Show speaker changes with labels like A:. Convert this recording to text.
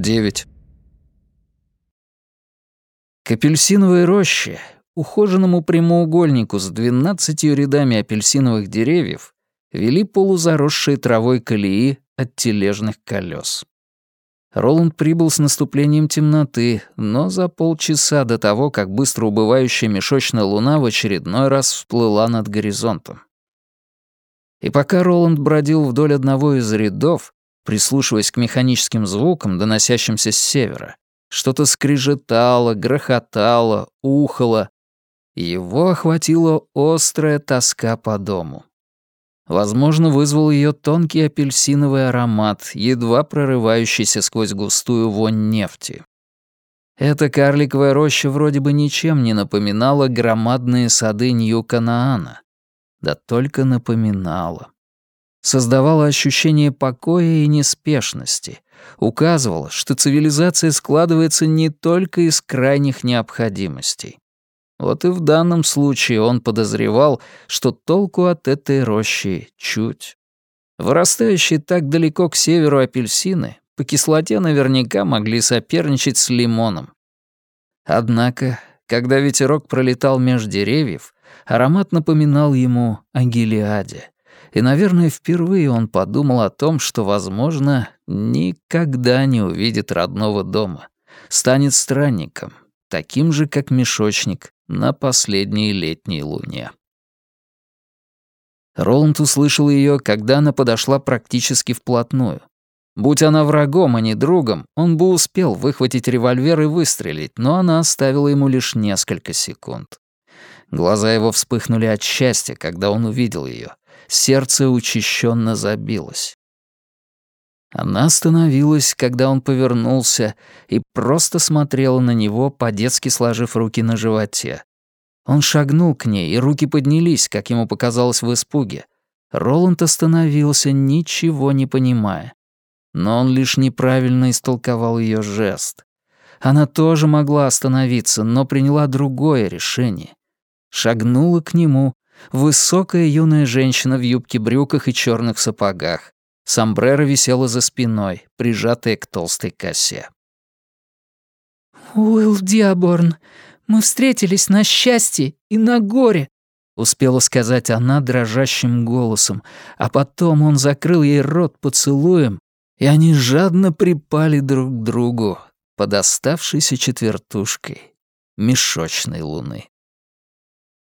A: Девять. К апельсиновой роще, ухоженному прямоугольнику с двенадцатью рядами апельсиновых деревьев, вели полузаросшие травой колеи от тележных колес. Роланд прибыл с наступлением темноты, но за полчаса до того, как быстро убывающая мешочная луна в очередной раз всплыла над горизонтом. И пока Роланд бродил вдоль одного из рядов, прислушиваясь к механическим звукам, доносящимся с севера, что-то скрежетало, грохотало, ухало. Его охватила острая тоска по дому. Возможно, вызвал ее тонкий апельсиновый аромат, едва прорывающийся сквозь густую вонь нефти. Эта карликовая роща вроде бы ничем не напоминала громадные сады Нью-Канаана. Да только напоминала. Создавала ощущение покоя и неспешности, указывала, что цивилизация складывается не только из крайних необходимостей. Вот и в данном случае он подозревал, что толку от этой рощи чуть. Вырастающие так далеко к северу апельсины по кислоте наверняка могли соперничать с лимоном. Однако, когда ветерок пролетал меж деревьев, аромат напоминал ему о Гелиаде. И, наверное, впервые он подумал о том, что, возможно, никогда не увидит родного дома, станет странником, таким же, как мешочник, на последней летней луне. Роланд услышал ее, когда она подошла практически вплотную. Будь она врагом, а не другом, он бы успел выхватить револьвер и выстрелить, но она оставила ему лишь несколько секунд. Глаза его вспыхнули от счастья, когда он увидел ее. Сердце учащенно забилось. Она остановилась, когда он повернулся, и просто смотрела на него, по-детски сложив руки на животе. Он шагнул к ней, и руки поднялись, как ему показалось в испуге. Роланд остановился, ничего не понимая. Но он лишь неправильно истолковал ее жест. Она тоже могла остановиться, но приняла другое решение. Шагнула к нему, высокая юная женщина в юбке-брюках и черных сапогах. Сомбреро висела за спиной, прижатая к толстой косе.
B: «Уилл Диаборн, мы встретились на счастье и на горе», — успела сказать она дрожащим голосом, а потом он закрыл ей рот поцелуем, и они жадно припали друг к другу под оставшейся четвертушкой мешочной луны.